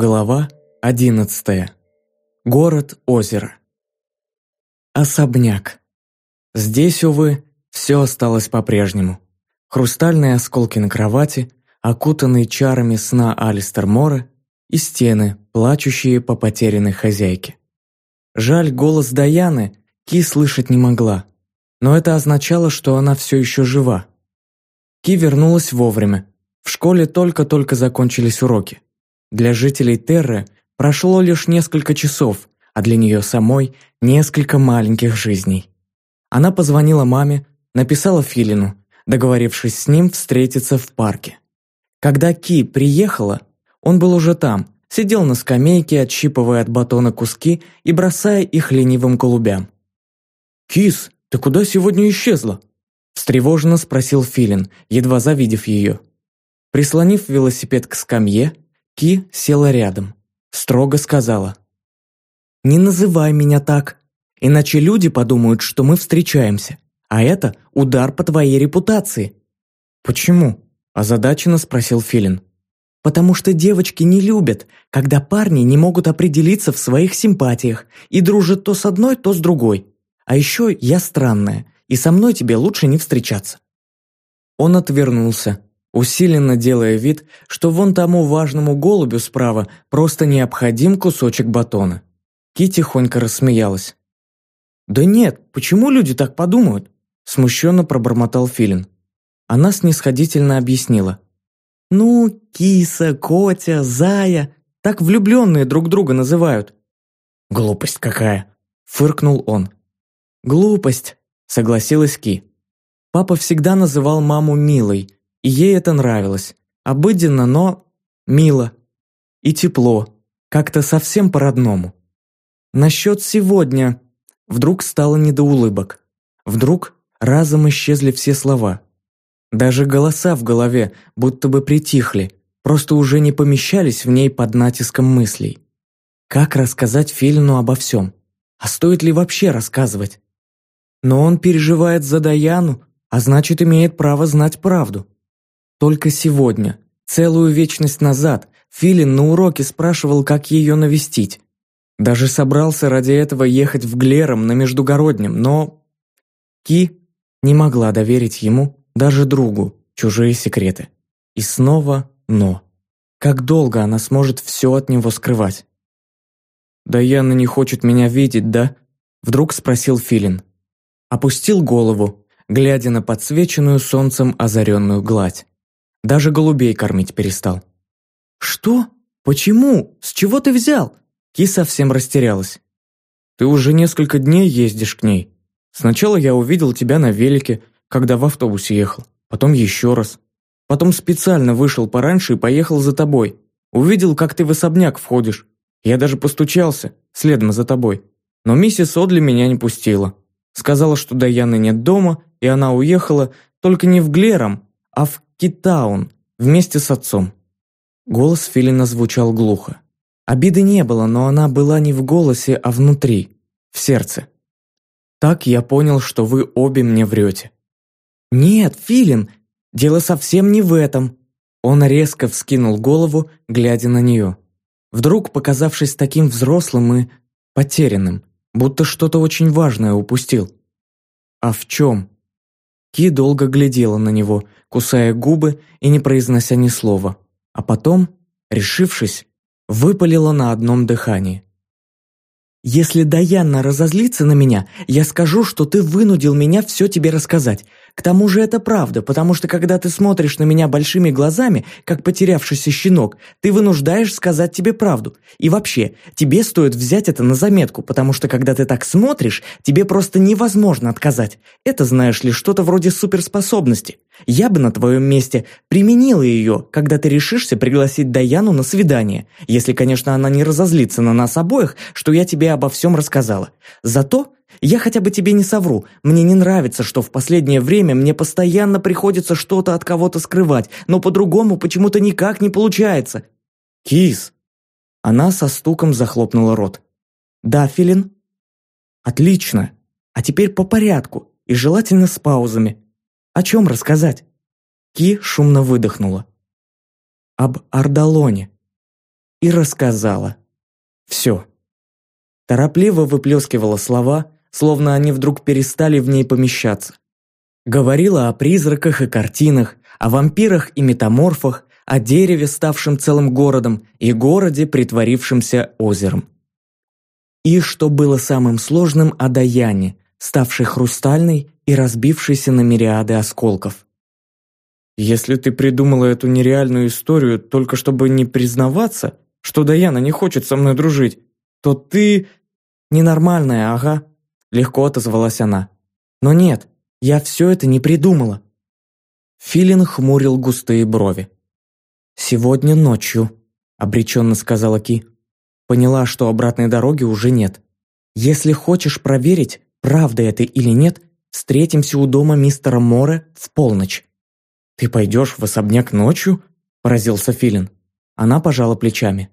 Глава одиннадцатая. Город-озеро. Особняк. Здесь, увы, все осталось по-прежнему. Хрустальные осколки на кровати, окутанные чарами сна Алистер Мора и стены, плачущие по потерянной хозяйке. Жаль, голос Даяны Ки слышать не могла, но это означало, что она все еще жива. Ки вернулась вовремя. В школе только-только закончились уроки. Для жителей Терры прошло лишь несколько часов, а для нее самой несколько маленьких жизней. Она позвонила маме, написала Филину, договорившись с ним встретиться в парке. Когда Ки приехала, он был уже там, сидел на скамейке, отщипывая от батона куски и бросая их ленивым голубям. «Кис, ты куда сегодня исчезла?» встревоженно спросил Филин, едва завидев ее. Прислонив велосипед к скамье, Ки села рядом. Строго сказала. «Не называй меня так, иначе люди подумают, что мы встречаемся, а это удар по твоей репутации». «Почему?» – озадаченно спросил Филин. «Потому что девочки не любят, когда парни не могут определиться в своих симпатиях и дружат то с одной, то с другой. А еще я странная, и со мной тебе лучше не встречаться». Он отвернулся, усиленно делая вид, что вон тому важному голубю справа просто необходим кусочек батона. Ки тихонько рассмеялась. «Да нет, почему люди так подумают?» смущенно пробормотал Филин. Она снисходительно объяснила. «Ну, киса, котя, зая, так влюбленные друг друга называют». «Глупость какая!» – фыркнул он. «Глупость», – согласилась Ки. Папа всегда называл маму милой – и ей это нравилось. Обыденно, но мило. И тепло. Как-то совсем по-родному. Насчет сегодня. Вдруг стало не до улыбок. Вдруг разом исчезли все слова. Даже голоса в голове будто бы притихли, просто уже не помещались в ней под натиском мыслей. Как рассказать Филину обо всем? А стоит ли вообще рассказывать? Но он переживает за Даяну, а значит имеет право знать правду. Только сегодня, целую вечность назад, Филин на уроке спрашивал, как ее навестить. Даже собрался ради этого ехать в Глером на Междугороднем, но... Ки не могла доверить ему, даже другу, чужие секреты. И снова «но». Как долго она сможет все от него скрывать? «Даяна не хочет меня видеть, да?» Вдруг спросил Филин. Опустил голову, глядя на подсвеченную солнцем озаренную гладь. Даже голубей кормить перестал. «Что? Почему? С чего ты взял?» Ки совсем растерялась. «Ты уже несколько дней ездишь к ней. Сначала я увидел тебя на велике, когда в автобусе ехал. Потом еще раз. Потом специально вышел пораньше и поехал за тобой. Увидел, как ты в особняк входишь. Я даже постучался, следом за тобой. Но миссис Одли меня не пустила. Сказала, что Даяны нет дома, и она уехала, только не в Глером, а в Китаун вместе с отцом. Голос Филина звучал глухо. Обиды не было, но она была не в голосе, а внутри, в сердце. Так я понял, что вы обе мне врете. «Нет, Филин, дело совсем не в этом». Он резко вскинул голову, глядя на нее. Вдруг показавшись таким взрослым и потерянным, будто что-то очень важное упустил. «А в чем?» Ки долго глядела на него, кусая губы и не произнося ни слова. А потом, решившись, выпалила на одном дыхании. «Если Даяна разозлится на меня, я скажу, что ты вынудил меня все тебе рассказать. К тому же это правда, потому что когда ты смотришь на меня большими глазами, как потерявшийся щенок, ты вынуждаешь сказать тебе правду. И вообще, тебе стоит взять это на заметку, потому что когда ты так смотришь, тебе просто невозможно отказать. Это, знаешь ли, что-то вроде суперспособности. Я бы на твоем месте применила ее, когда ты решишься пригласить Даяну на свидание, если, конечно, она не разозлится на нас обоих, что я тебе обо всем рассказала. Зато я хотя бы тебе не совру. Мне не нравится, что в последнее время мне постоянно приходится что-то от кого-то скрывать, но по-другому почему-то никак не получается. Кис. Она со стуком захлопнула рот. Да, Филин? Отлично. А теперь по порядку, и желательно с паузами. О чем рассказать? Ки шумно выдохнула. Об Ардалоне. и рассказала. Все. Торопливо выплескивала слова, словно они вдруг перестали в ней помещаться. Говорила о призраках и картинах, о вампирах и метаморфах, о дереве, ставшем целым городом, и городе, притворившемся озером. И, что было самым сложным, о Даяне, ставшей хрустальной и разбившейся на мириады осколков. «Если ты придумала эту нереальную историю только чтобы не признаваться, что Даяна не хочет со мной дружить, то ты...» «Ненормальная, ага», — легко отозвалась она. «Но нет, я все это не придумала». Филин хмурил густые брови. «Сегодня ночью», — обреченно сказала Ки. Поняла, что обратной дороги уже нет. «Если хочешь проверить, правда это или нет, встретимся у дома мистера Море в полночь». «Ты пойдешь в особняк ночью?» – поразился Филин. Она пожала плечами.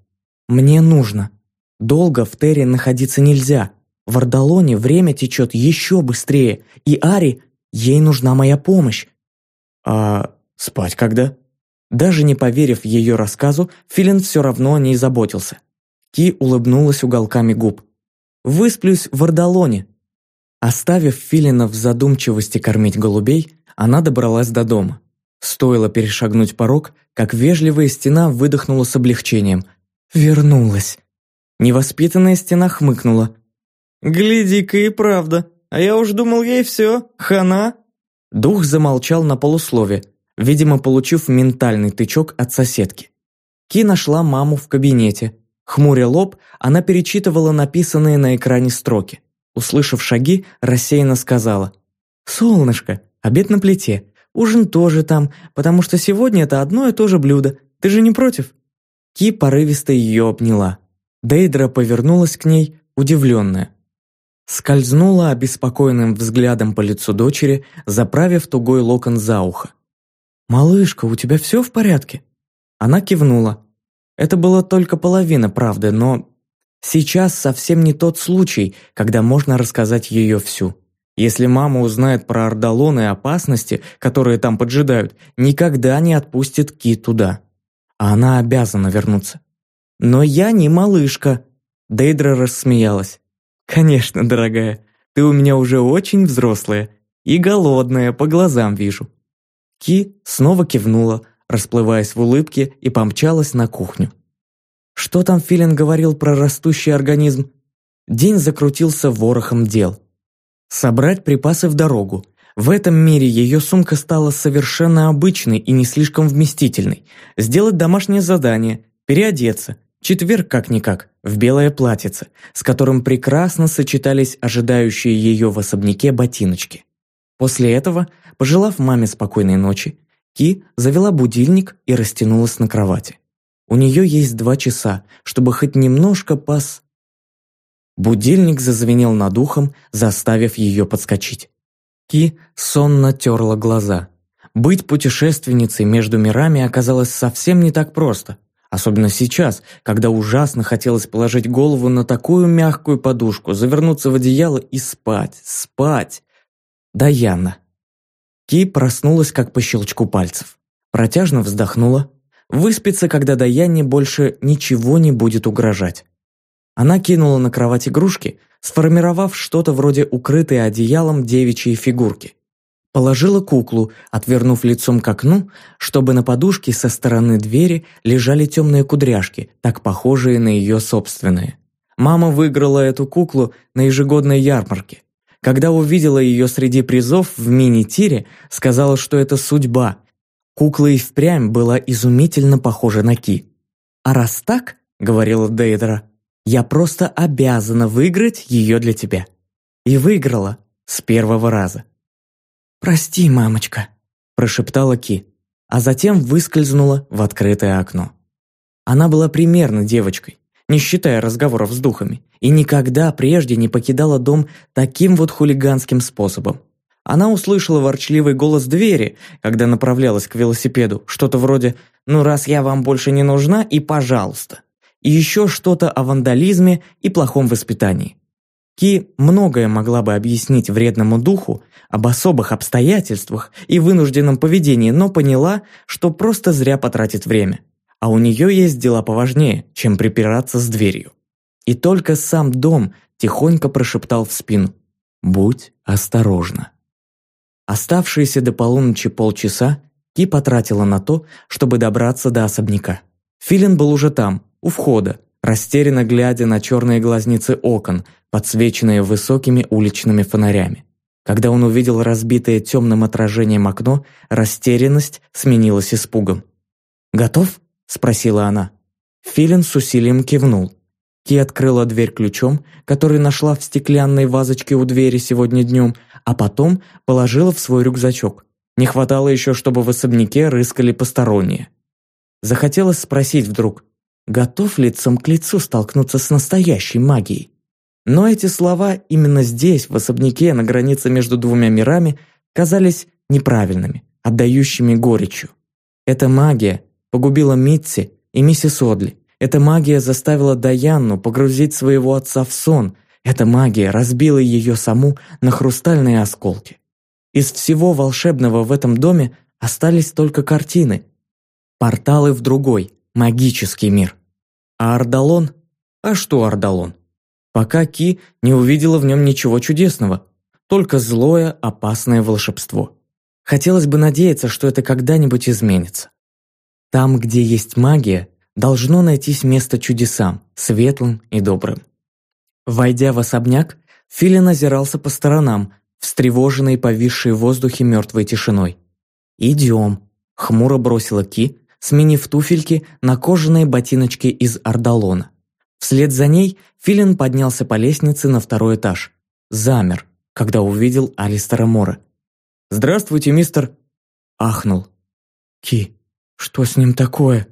«Мне нужно. Долго в Терре находиться нельзя. В Ардалоне время течет еще быстрее, и Ари, ей нужна моя помощь». «А спать когда?» Даже не поверив ее рассказу, Филин все равно о ней заботился. Ки улыбнулась уголками губ. «Высплюсь в Ардалоне». Оставив Филина в задумчивости кормить голубей, она добралась до дома. Стоило перешагнуть порог, как вежливая стена выдохнула с облегчением. «Вернулась». Невоспитанная стена хмыкнула. «Гляди-ка и правда, а я уж думал ей все, хана». Дух замолчал на полуслове, видимо, получив ментальный тычок от соседки. Ки нашла маму в кабинете. Хмуря лоб, она перечитывала написанные на экране строки. Услышав шаги, рассеянно сказала «Солнышко, обед на плите. Ужин тоже там, потому что сегодня это одно и то же блюдо. Ты же не против?» Ки порывисто ее обняла. Дейдра повернулась к ней, удивленная. Скользнула обеспокоенным взглядом по лицу дочери, заправив тугой локон за ухо. «Малышка, у тебя все в порядке?» Она кивнула. Это была только половина правды, но сейчас совсем не тот случай, когда можно рассказать ее всю. Если мама узнает про Ардалон и опасности, которые там поджидают, никогда не отпустит Ки туда. А она обязана вернуться. «Но я не малышка», – Дейдра рассмеялась. «Конечно, дорогая, ты у меня уже очень взрослая и голодная, по глазам вижу». Ки снова кивнула, расплываясь в улыбке, и помчалась на кухню. Что там Филин говорил про растущий организм? День закрутился ворохом дел – Собрать припасы в дорогу. В этом мире ее сумка стала совершенно обычной и не слишком вместительной. Сделать домашнее задание, переодеться. Четверг как-никак, в белое платьице, с которым прекрасно сочетались ожидающие ее в особняке ботиночки. После этого, пожелав маме спокойной ночи, Ки завела будильник и растянулась на кровати. У нее есть два часа, чтобы хоть немножко пас Будильник зазвенел над ухом, заставив ее подскочить. Ки сонно терла глаза. Быть путешественницей между мирами оказалось совсем не так просто. Особенно сейчас, когда ужасно хотелось положить голову на такую мягкую подушку, завернуться в одеяло и спать, спать. Даяна. Ки проснулась как по щелчку пальцев. Протяжно вздохнула. Выспится, когда Даяне больше ничего не будет угрожать. Она кинула на кровать игрушки, сформировав что-то вроде укрытой одеялом девичьей фигурки. Положила куклу, отвернув лицом к окну, чтобы на подушке со стороны двери лежали темные кудряшки, так похожие на ее собственные. Мама выиграла эту куклу на ежегодной ярмарке. Когда увидела ее среди призов в мини-тире, сказала, что это судьба. Кукла и впрямь была изумительно похожа на Ки. «А раз так, — говорила Дейдра, — я просто обязана выиграть ее для тебя. И выиграла с первого раза. «Прости, мамочка», – прошептала Ки, а затем выскользнула в открытое окно. Она была примерно девочкой, не считая разговоров с духами, и никогда прежде не покидала дом таким вот хулиганским способом. Она услышала ворчливый голос двери, когда направлялась к велосипеду, что-то вроде «Ну, раз я вам больше не нужна, и пожалуйста» и еще что-то о вандализме и плохом воспитании. Ки многое могла бы объяснить вредному духу об особых обстоятельствах и вынужденном поведении, но поняла, что просто зря потратит время. а у нее есть дела поважнее, чем припираться с дверью. И только сам дом тихонько прошептал в спину «Будь осторожна». Оставшиеся до полуночи полчаса Ки потратила на то, чтобы добраться до особняка. Филин был уже там, у входа, растерянно глядя на черные глазницы окон, подсвеченные высокими уличными фонарями. Когда он увидел разбитое темным отражением окно, растерянность сменилась испугом. «Готов?» – спросила она. Филин с усилием кивнул. Ки открыла дверь ключом, который нашла в стеклянной вазочке у двери сегодня днем, а потом положила в свой рюкзачок. Не хватало еще, чтобы в особняке рыскали посторонние. Захотелось спросить вдруг, готов лицом к лицу столкнуться с настоящей магией. Но эти слова именно здесь, в особняке, на границе между двумя мирами, казались неправильными, отдающими горечью. Эта магия погубила Митси и миссис Одли. Эта магия заставила Даяну погрузить своего отца в сон. Эта магия разбила ее саму на хрустальные осколки. Из всего волшебного в этом доме остались только картины. Порталы в другой, магический мир. А Ардалон? А что Ардалон? пока Ки не увидела в нем ничего чудесного, только злое, опасное волшебство. Хотелось бы надеяться, что это когда-нибудь изменится. Там, где есть магия, должно найтись место чудесам, светлым и добрым. Войдя в особняк, Филин озирался по сторонам, встревоженный повисшей в воздухе мертвой тишиной. «Идем», — хмуро бросила Ки, сменив туфельки на кожаные ботиночки из ордалона. Вслед за ней Филин поднялся по лестнице на второй этаж. Замер, когда увидел Алистера Мора. «Здравствуйте, мистер...» Ахнул. «Ки, что с ним такое?»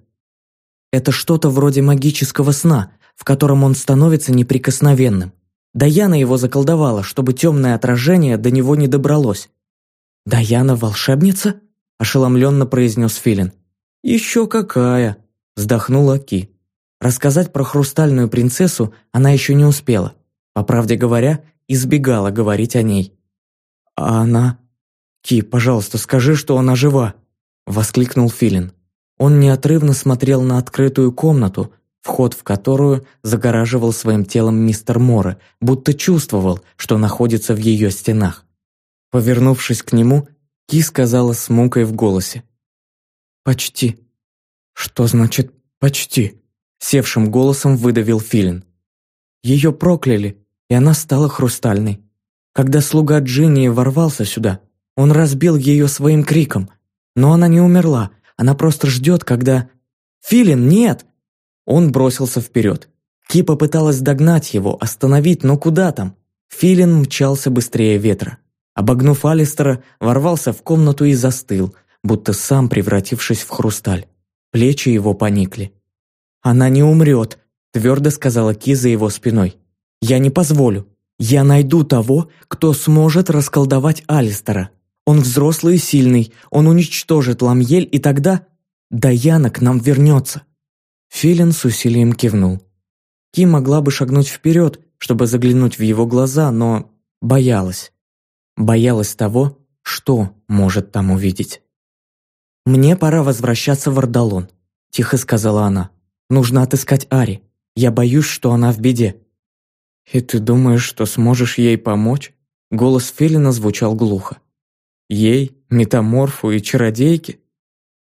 Это что-то вроде магического сна, в котором он становится неприкосновенным. Даяна его заколдовала, чтобы темное отражение до него не добралось. «Даяна волшебница?» – ошеломленно произнес Филин. «Еще какая!» – вздохнула Ки. Рассказать про хрустальную принцессу она еще не успела. По правде говоря, избегала говорить о ней. «А она...» «Ки, пожалуйста, скажи, что она жива!» Воскликнул Филин. Он неотрывно смотрел на открытую комнату, вход в которую загораживал своим телом мистер Мора, будто чувствовал, что находится в ее стенах. Повернувшись к нему, Ки сказала с мукой в голосе. «Почти». «Что значит «почти»?» севшим голосом выдавил Филин. Ее прокляли, и она стала хрустальной. Когда слуга Джинни ворвался сюда, он разбил ее своим криком. Но она не умерла, она просто ждет, когда... «Филин, нет!» Он бросился вперед. Ки попыталась догнать его, остановить, но куда там? Филин мчался быстрее ветра. Обогнув Алистера, ворвался в комнату и застыл, будто сам превратившись в хрусталь. Плечи его поникли. «Она не умрет», – твердо сказала Ки за его спиной. «Я не позволю. Я найду того, кто сможет расколдовать Алистера. Он взрослый и сильный, он уничтожит Ламьель, и тогда Даяна к нам вернется». Филин с усилием кивнул. Ки могла бы шагнуть вперед, чтобы заглянуть в его глаза, но боялась. Боялась того, что может там увидеть. «Мне пора возвращаться в Ардалон», – тихо сказала она. Нужно отыскать Ари. Я боюсь, что она в беде». «И ты думаешь, что сможешь ей помочь?» Голос Фелина звучал глухо. «Ей, метаморфу и чародейке?»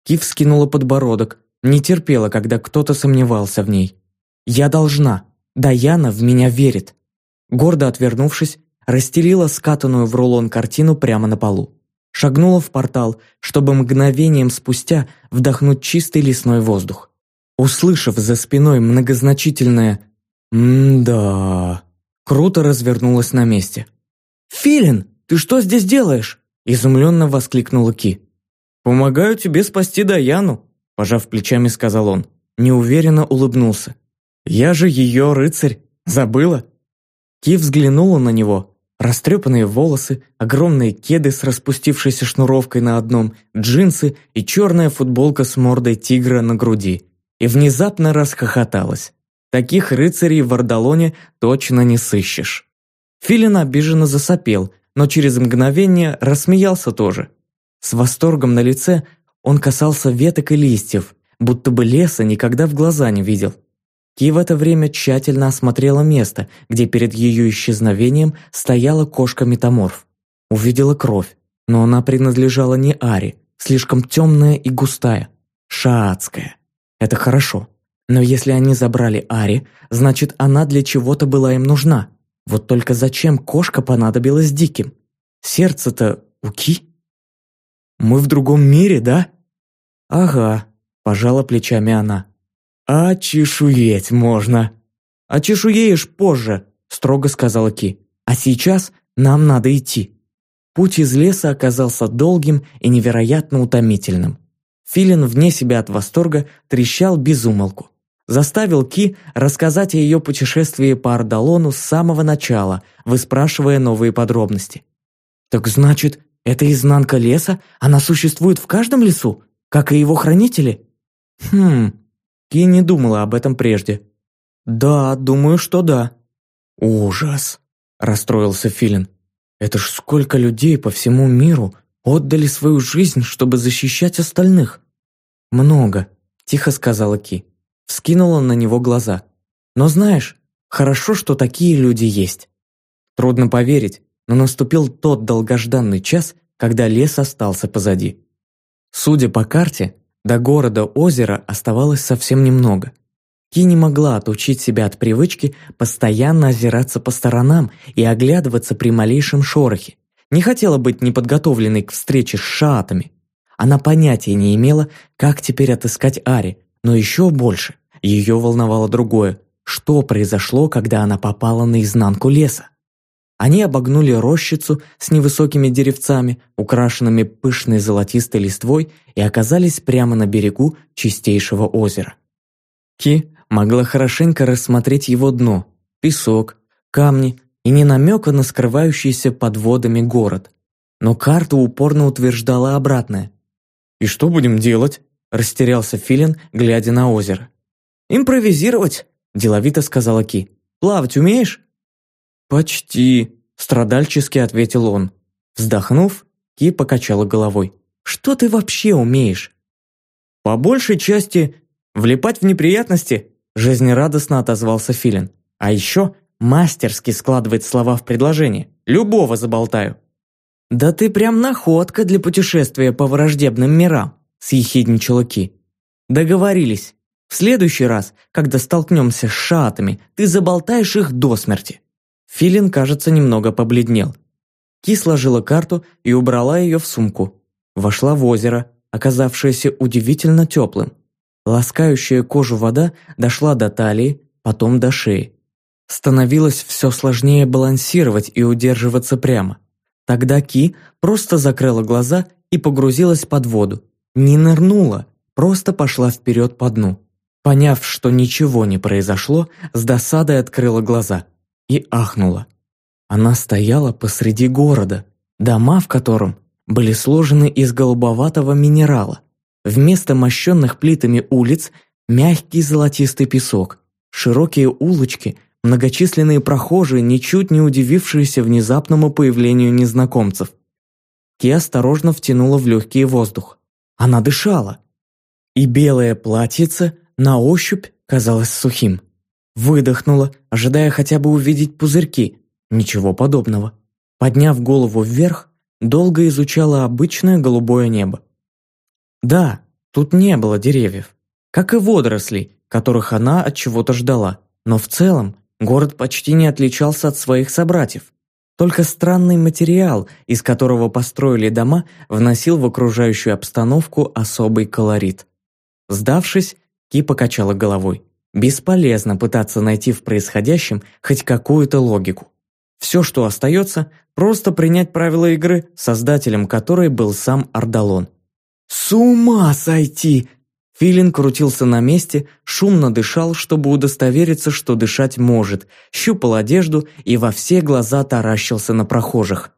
Кив скинула подбородок, не терпела, когда кто-то сомневался в ней. «Я должна. Даяна в меня верит». Гордо отвернувшись, расстелила скатанную в рулон картину прямо на полу. Шагнула в портал, чтобы мгновением спустя вдохнуть чистый лесной воздух. Услышав за спиной многозначительное «М-да», круто развернулась на месте. «Филин, ты что здесь делаешь?» изумленно воскликнула Ки. «Помогаю тебе спасти Даяну», пожав плечами, сказал он. Неуверенно улыбнулся. «Я же ее рыцарь, забыла?» Ки взглянула на него. Растрепанные волосы, огромные кеды с распустившейся шнуровкой на одном, джинсы и черная футболка с мордой тигра на груди и внезапно расхохоталась. Таких рыцарей в Ардалоне точно не сыщешь. Филин обиженно засопел, но через мгновение рассмеялся тоже. С восторгом на лице он касался веток и листьев, будто бы леса никогда в глаза не видел. Ки в это время тщательно осмотрела место, где перед ее исчезновением стояла кошка-метаморф. Увидела кровь, но она принадлежала не Ари, слишком темная и густая, шаатская. Это хорошо. Но если они забрали Ари, значит, она для чего-то была им нужна. Вот только зачем кошка понадобилась диким? Сердце-то у Ки? Мы в другом мире, да? Ага, пожала плечами она. А чешуеть можно. А чешуеешь позже, строго сказала Ки. А сейчас нам надо идти. Путь из леса оказался долгим и невероятно утомительным. Филин вне себя от восторга трещал без умолку. Заставил Ки рассказать о ее путешествии по Ардалону с самого начала, выспрашивая новые подробности. «Так значит, эта изнанка леса, она существует в каждом лесу, как и его хранители?» «Хм...» Ки не думала об этом прежде. «Да, думаю, что да». «Ужас!» – расстроился Филин. Это ж сколько людей по всему миру отдали свою жизнь, чтобы защищать остальных. Много, тихо сказала Ки. Вскинула на него глаза. Но знаешь, хорошо, что такие люди есть. Трудно поверить, но наступил тот долгожданный час, когда лес остался позади. Судя по карте, до города-озера оставалось совсем немного. Ки не могла отучить себя от привычки постоянно озираться по сторонам и оглядываться при малейшем шорохе. Не хотела быть неподготовленной к встрече с шаатами. Она понятия не имела, как теперь отыскать Ари, но еще больше ее волновало другое. Что произошло, когда она попала на изнанку леса? Они обогнули рощицу с невысокими деревцами, украшенными пышной золотистой листвой, и оказались прямо на берегу чистейшего озера. Ки могла хорошенько рассмотреть его дно, песок, камни и не намека на скрывающийся под водами город. Но карта упорно утверждала обратное. «И что будем делать?» – растерялся Филин, глядя на озеро. «Импровизировать», – деловито сказала Ки. «Плавать умеешь?» «Почти», – страдальчески ответил он. Вздохнув, Ки покачала головой. «Что ты вообще умеешь?» «По большей части влипать в неприятности Жизнерадостно отозвался Филин. А еще мастерски складывает слова в предложение. Любого заболтаю. «Да ты прям находка для путешествия по враждебным мирам», – съехидничала Ки. «Договорились. В следующий раз, когда столкнемся с шатами, ты заболтаешь их до смерти». Филин, кажется, немного побледнел. Ки сложила карту и убрала ее в сумку. Вошла в озеро, оказавшееся удивительно теплым. Ласкающая кожу вода дошла до талии, потом до шеи. Становилось все сложнее балансировать и удерживаться прямо. Тогда Ки просто закрыла глаза и погрузилась под воду. Не нырнула, просто пошла вперед по дну. Поняв, что ничего не произошло, с досадой открыла глаза и ахнула. Она стояла посреди города, дома в котором были сложены из голубоватого минерала – Вместо мощенных плитами улиц – мягкий золотистый песок, широкие улочки, многочисленные прохожие, ничуть не удивившиеся внезапному появлению незнакомцев. Ки осторожно втянула в легкий воздух. Она дышала. И белое платьице на ощупь казалось сухим. Выдохнула, ожидая хотя бы увидеть пузырьки. Ничего подобного. Подняв голову вверх, долго изучала обычное голубое небо. Да, тут не было деревьев, как и водорослей, которых она от чего-то ждала, но в целом город почти не отличался от своих собратьев. Только странный материал, из которого построили дома, вносил в окружающую обстановку особый колорит. Сдавшись, Ки покачала головой. Бесполезно пытаться найти в происходящем хоть какую-то логику. Все, что остается, просто принять правила игры, создателем которой был сам Ардалон – «С ума сойти!» Филин крутился на месте, шумно дышал, чтобы удостовериться, что дышать может, щупал одежду и во все глаза таращился на прохожих.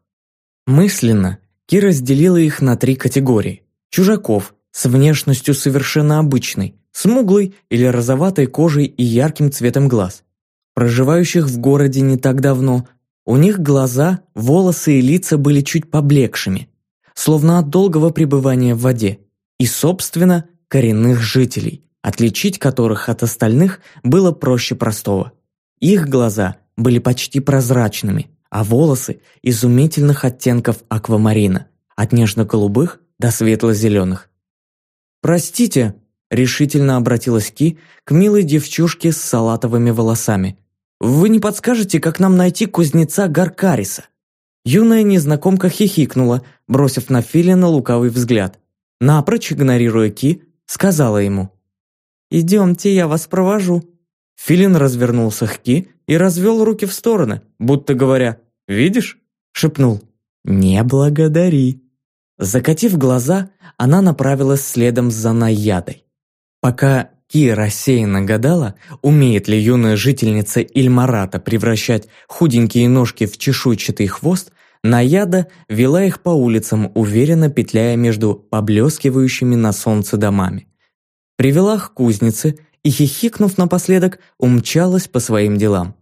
Мысленно Ки разделила их на три категории. Чужаков с внешностью совершенно обычной, смуглой или розоватой кожей и ярким цветом глаз. Проживающих в городе не так давно, у них глаза, волосы и лица были чуть поблекшими, словно от долгого пребывания в воде, и, собственно, коренных жителей, отличить которых от остальных было проще простого. Их глаза были почти прозрачными, а волосы – изумительных оттенков аквамарина, от нежно-голубых до светло-зеленых. «Простите», – решительно обратилась Ки к милой девчушке с салатовыми волосами. «Вы не подскажете, как нам найти кузнеца Гаркариса?» Юная незнакомка хихикнула, бросив на Филина лукавый взгляд. Напрочь игнорируя Ки, сказала ему. «Идемте, я вас провожу». Филин развернулся к Ки и развел руки в стороны, будто говоря «Видишь?» шепнул «Не благодари». Закатив глаза, она направилась следом за Наядой. Пока Ки рассеянно гадала, умеет ли юная жительница Ильмарата превращать худенькие ножки в чешуйчатый хвост, Наяда вела их по улицам, уверенно петляя между поблескивающими на солнце домами. Привела к кузнице и, хихикнув напоследок, умчалась по своим делам.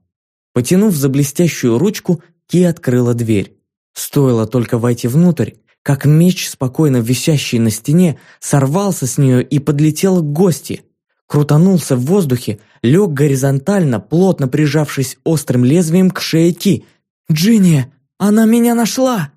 Потянув за блестящую ручку, Ки открыла дверь. Стоило только войти внутрь, как меч, спокойно висящий на стене, сорвался с нее и подлетел к гости. Крутанулся в воздухе, лег горизонтально, плотно прижавшись острым лезвием к шее Ки. «Джинни, она меня нашла!»